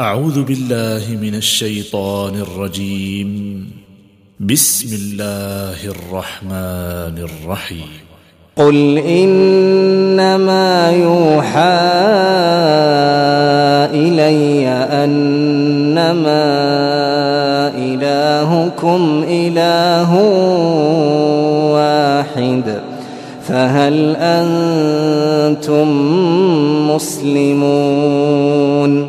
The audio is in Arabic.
أعوذ بالله من الشيطان الرجيم. بسم الله الرحمن الرحيم. قل إنما يوحى إلي أنما إلهكم إله واحد فهل أنتم مسلمون؟